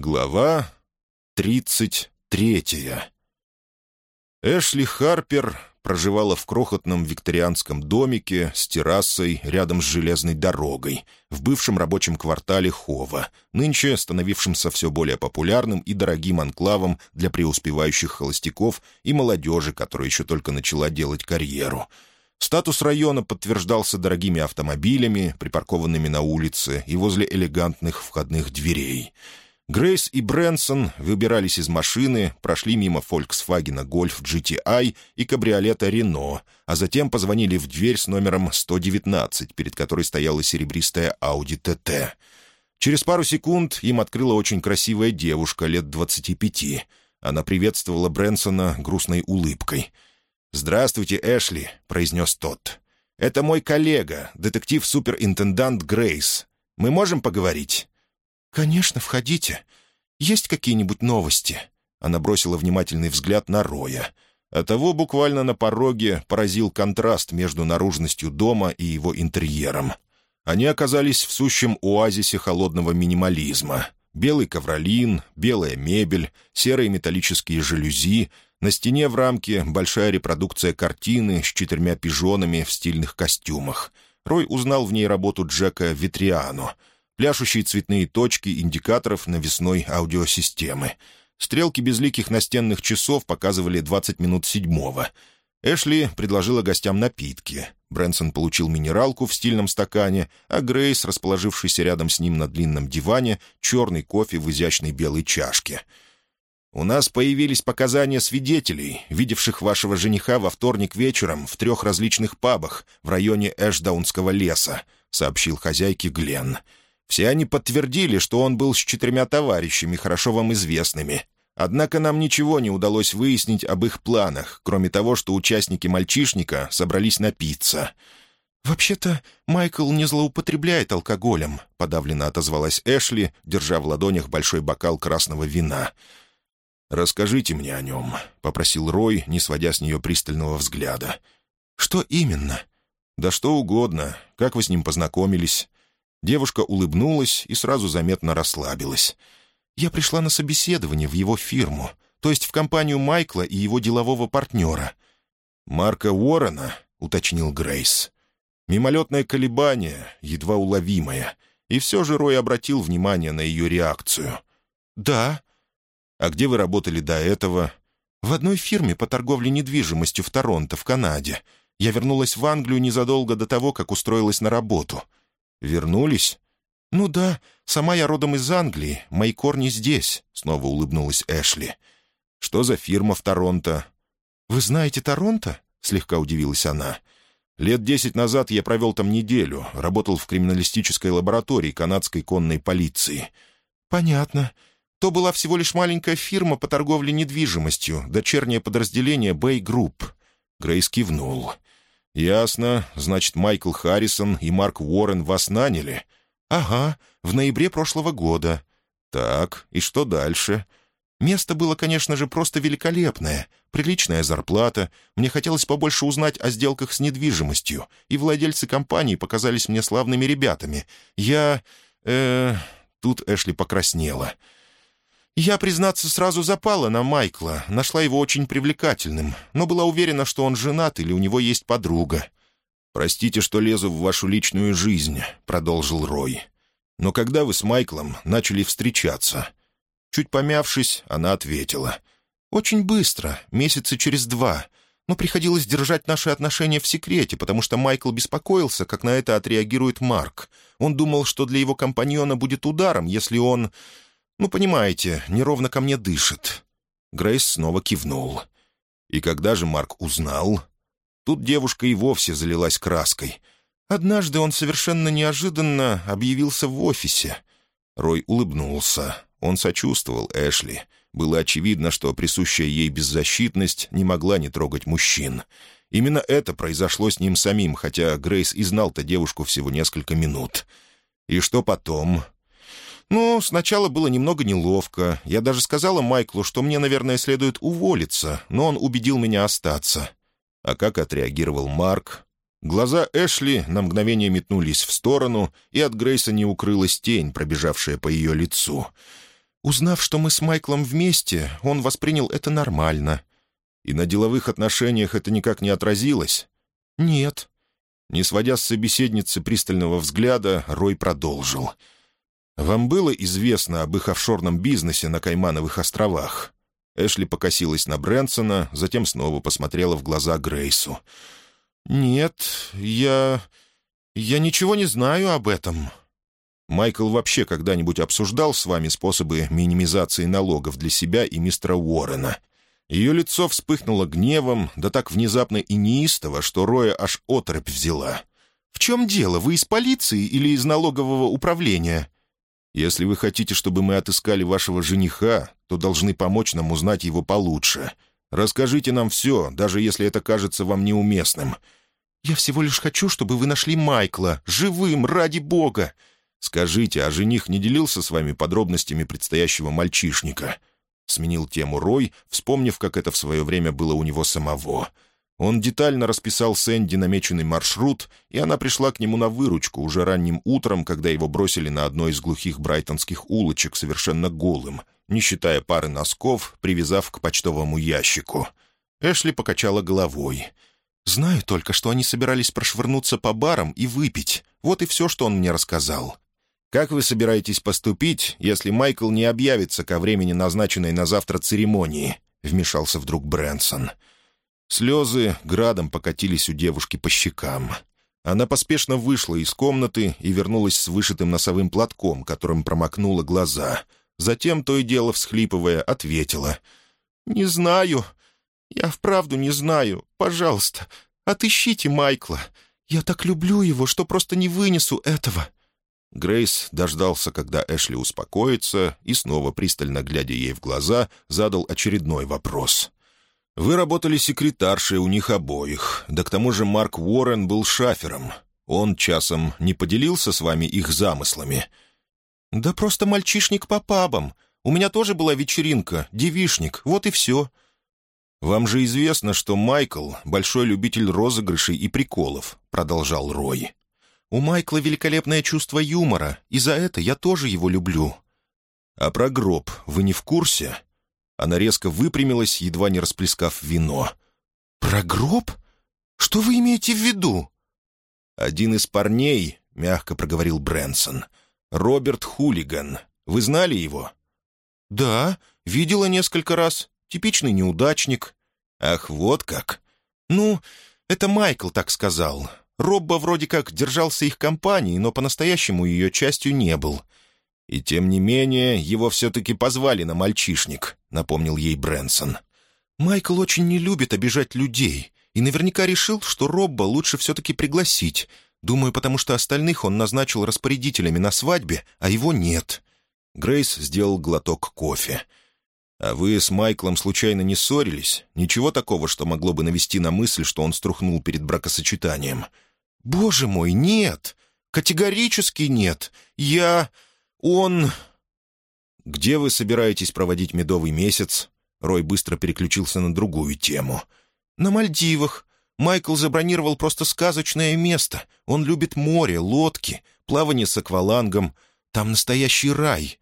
Глава тридцать третья. Эшли Харпер проживала в крохотном викторианском домике с террасой рядом с железной дорогой в бывшем рабочем квартале Хова, нынче становившемся все более популярным и дорогим анклавом для преуспевающих холостяков и молодежи, которая еще только начала делать карьеру. Статус района подтверждался дорогими автомобилями, припаркованными на улице и возле элегантных входных дверей — Грейс и Брэнсон выбирались из машины, прошли мимо Volkswagen Golf GTI и кабриолета Renault, а затем позвонили в дверь с номером 119, перед которой стояла серебристая Audi TT. Через пару секунд им открыла очень красивая девушка лет 25. Она приветствовала Брэнсона грустной улыбкой. «Здравствуйте, Эшли», — произнес тот. «Это мой коллега, детектив-суперинтендант Грейс. Мы можем поговорить?» «Конечно, входите. Есть какие-нибудь новости?» Она бросила внимательный взгляд на Роя. А того буквально на пороге поразил контраст между наружностью дома и его интерьером. Они оказались в сущем оазисе холодного минимализма. Белый ковролин, белая мебель, серые металлические жалюзи, на стене в рамке большая репродукция картины с четырьмя пижонами в стильных костюмах. Рой узнал в ней работу Джека Витриано — пляшущие цветные точки индикаторов навесной аудиосистемы. Стрелки безликих настенных часов показывали 20 минут седьмого. Эшли предложила гостям напитки. Брэнсон получил минералку в стильном стакане, а Грейс, расположившийся рядом с ним на длинном диване, черный кофе в изящной белой чашке. «У нас появились показания свидетелей, видевших вашего жениха во вторник вечером в трех различных пабах в районе Эшдаунского леса», — сообщил хозяйке Гленн. Все они подтвердили, что он был с четырьмя товарищами, хорошо вам известными. Однако нам ничего не удалось выяснить об их планах, кроме того, что участники мальчишника собрались напиться. «Вообще-то Майкл не злоупотребляет алкоголем», — подавленно отозвалась Эшли, держа в ладонях большой бокал красного вина. «Расскажите мне о нем», — попросил Рой, не сводя с нее пристального взгляда. «Что именно?» «Да что угодно. Как вы с ним познакомились?» Девушка улыбнулась и сразу заметно расслабилась. «Я пришла на собеседование в его фирму, то есть в компанию Майкла и его делового партнера». «Марка Уоррена?» — уточнил Грейс. Мимолетное колебание, едва уловимое, и все же Рой обратил внимание на ее реакцию. «Да». «А где вы работали до этого?» «В одной фирме по торговле недвижимостью в Торонто, в Канаде. Я вернулась в Англию незадолго до того, как устроилась на работу. «Вернулись?» «Ну да, сама я родом из Англии, мои корни здесь», — снова улыбнулась Эшли. «Что за фирма в Торонто?» «Вы знаете Торонто?» — слегка удивилась она. «Лет десять назад я провел там неделю, работал в криминалистической лаборатории канадской конной полиции». «Понятно. То была всего лишь маленькая фирма по торговле недвижимостью, дочернее подразделение Бэй Групп». Грейс кивнул. «Ясно. Значит, Майкл Харрисон и Марк Уоррен вас наняли?» «Ага, в ноябре прошлого года». «Так, и что дальше?» «Место было, конечно же, просто великолепное. Приличная зарплата. Мне хотелось побольше узнать о сделках с недвижимостью, и владельцы компании показались мне славными ребятами. Я... э Тут Эшли покраснела. Я, признаться, сразу запала на Майкла, нашла его очень привлекательным, но была уверена, что он женат или у него есть подруга. «Простите, что лезу в вашу личную жизнь», — продолжил Рой. «Но когда вы с Майклом начали встречаться?» Чуть помявшись, она ответила. «Очень быстро, месяца через два. Но приходилось держать наши отношения в секрете, потому что Майкл беспокоился, как на это отреагирует Марк. Он думал, что для его компаньона будет ударом, если он... «Ну, понимаете, неровно ко мне дышит». Грейс снова кивнул. «И когда же Марк узнал?» Тут девушка и вовсе залилась краской. Однажды он совершенно неожиданно объявился в офисе. Рой улыбнулся. Он сочувствовал Эшли. Было очевидно, что присущая ей беззащитность не могла не трогать мужчин. Именно это произошло с ним самим, хотя Грейс и знал-то девушку всего несколько минут. «И что потом?» «Ну, сначала было немного неловко. Я даже сказала Майклу, что мне, наверное, следует уволиться, но он убедил меня остаться». А как отреагировал Марк? Глаза Эшли на мгновение метнулись в сторону, и от Грейса не укрылась тень, пробежавшая по ее лицу. Узнав, что мы с Майклом вместе, он воспринял это нормально. И на деловых отношениях это никак не отразилось? Нет. Не сводя с собеседницы пристального взгляда, Рой продолжил. «Вам было известно об их офшорном бизнесе на Каймановых островах?» Эшли покосилась на Брэнсона, затем снова посмотрела в глаза Грейсу. «Нет, я... я ничего не знаю об этом». «Майкл вообще когда-нибудь обсуждал с вами способы минимизации налогов для себя и мистера Уоррена?» Ее лицо вспыхнуло гневом, да так внезапно и неистово, что Роя аж оторопь взяла. «В чем дело? Вы из полиции или из налогового управления?» «Если вы хотите, чтобы мы отыскали вашего жениха, то должны помочь нам узнать его получше. Расскажите нам все, даже если это кажется вам неуместным». «Я всего лишь хочу, чтобы вы нашли Майкла, живым, ради бога!» «Скажите, а жених не делился с вами подробностями предстоящего мальчишника?» Сменил тему Рой, вспомнив, как это в свое время было у него самого. Он детально расписал Сэнди намеченный маршрут, и она пришла к нему на выручку уже ранним утром, когда его бросили на одной из глухих брайтонских улочек совершенно голым, не считая пары носков, привязав к почтовому ящику. Эшли покачала головой. «Знаю только, что они собирались прошвырнуться по барам и выпить. Вот и все, что он мне рассказал. Как вы собираетесь поступить, если Майкл не объявится ко времени назначенной на завтра церемонии?» — вмешался вдруг Брэнсон. Слезы градом покатились у девушки по щекам. Она поспешно вышла из комнаты и вернулась с вышитым носовым платком, которым промокнула глаза. Затем, то и дело всхлипывая, ответила. «Не знаю. Я вправду не знаю. Пожалуйста, отыщите Майкла. Я так люблю его, что просто не вынесу этого». Грейс дождался, когда Эшли успокоится, и снова, пристально глядя ей в глаза, задал очередной вопрос. «Вы работали секретаршей у них обоих, да к тому же Марк Уоррен был шафером. Он часом не поделился с вами их замыслами?» «Да просто мальчишник по пабам. У меня тоже была вечеринка, девишник, вот и все». «Вам же известно, что Майкл — большой любитель розыгрышей и приколов», — продолжал Рой. У Майкла великолепное чувство юмора, и за это я тоже его люблю». «А про гроб вы не в курсе?» Она резко выпрямилась, едва не расплескав вино. «Про гроб? Что вы имеете в виду?» «Один из парней», — мягко проговорил Брэнсон, — «Роберт Хулиган. Вы знали его?» «Да, видела несколько раз. Типичный неудачник». «Ах, вот как!» «Ну, это Майкл так сказал. Робба вроде как держался их компанией, но по-настоящему ее частью не был. «И тем не менее, его все-таки позвали на мальчишник», — напомнил ей Брэнсон. «Майкл очень не любит обижать людей, и наверняка решил, что Робба лучше все-таки пригласить. Думаю, потому что остальных он назначил распорядителями на свадьбе, а его нет». Грейс сделал глоток кофе. «А вы с Майклом случайно не ссорились? Ничего такого, что могло бы навести на мысль, что он струхнул перед бракосочетанием?» «Боже мой, нет! Категорически нет! Я... он...» «Где вы собираетесь проводить медовый месяц?» Рой быстро переключился на другую тему. «На Мальдивах. Майкл забронировал просто сказочное место. Он любит море, лодки, плавание с аквалангом. Там настоящий рай.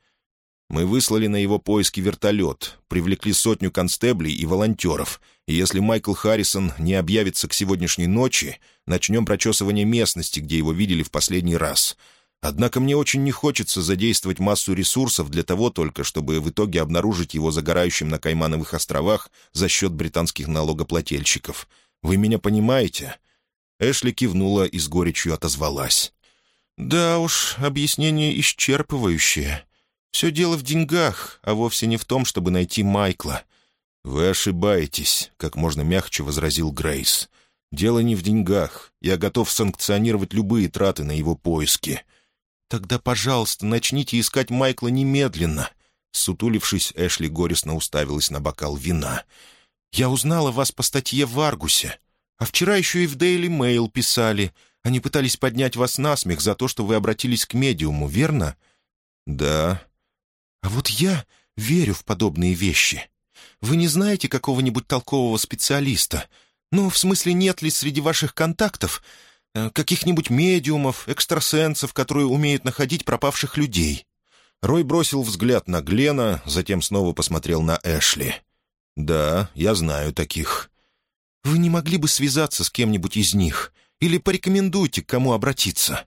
Мы выслали на его поиски вертолет, привлекли сотню констеблей и волонтеров, и если Майкл Харрисон не объявится к сегодняшней ночи, начнем прочесывание местности, где его видели в последний раз. Однако мне очень не хочется задействовать массу ресурсов для того только, чтобы в итоге обнаружить его загорающим на Каймановых островах за счет британских налогоплательщиков. Вы меня понимаете?» Эшли кивнула и с горечью отозвалась. «Да уж, объяснение исчерпывающее. Все дело в деньгах, а вовсе не в том, чтобы найти Майкла». «Вы ошибаетесь», — как можно мягче возразил Грейс. «Дело не в деньгах. Я готов санкционировать любые траты на его поиски». «Тогда, пожалуйста, начните искать Майкла немедленно». Сутулившись, Эшли горестно уставилась на бокал вина. «Я узнала вас по статье в Аргусе. А вчера еще и в Дейли Mail писали. Они пытались поднять вас на смех за то, что вы обратились к медиуму, верно?» «Да», а вот я верю в подобные вещи. Вы не знаете какого-нибудь толкового специалиста? Ну, в смысле, нет ли среди ваших контактов каких-нибудь медиумов, экстрасенсов, которые умеют находить пропавших людей?» Рой бросил взгляд на Глена, затем снова посмотрел на Эшли. «Да, я знаю таких». «Вы не могли бы связаться с кем-нибудь из них? Или порекомендуйте, к кому обратиться?»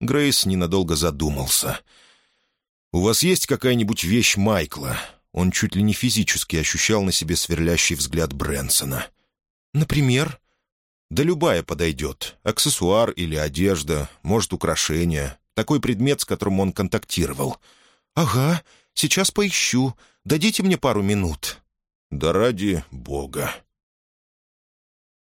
Грейс ненадолго задумался. «У вас есть какая-нибудь вещь Майкла?» Он чуть ли не физически ощущал на себе сверлящий взгляд Брэнсона. «Например?» «Да любая подойдет. Аксессуар или одежда, может, украшение. Такой предмет, с которым он контактировал». «Ага, сейчас поищу. Дадите мне пару минут». «Да ради бога».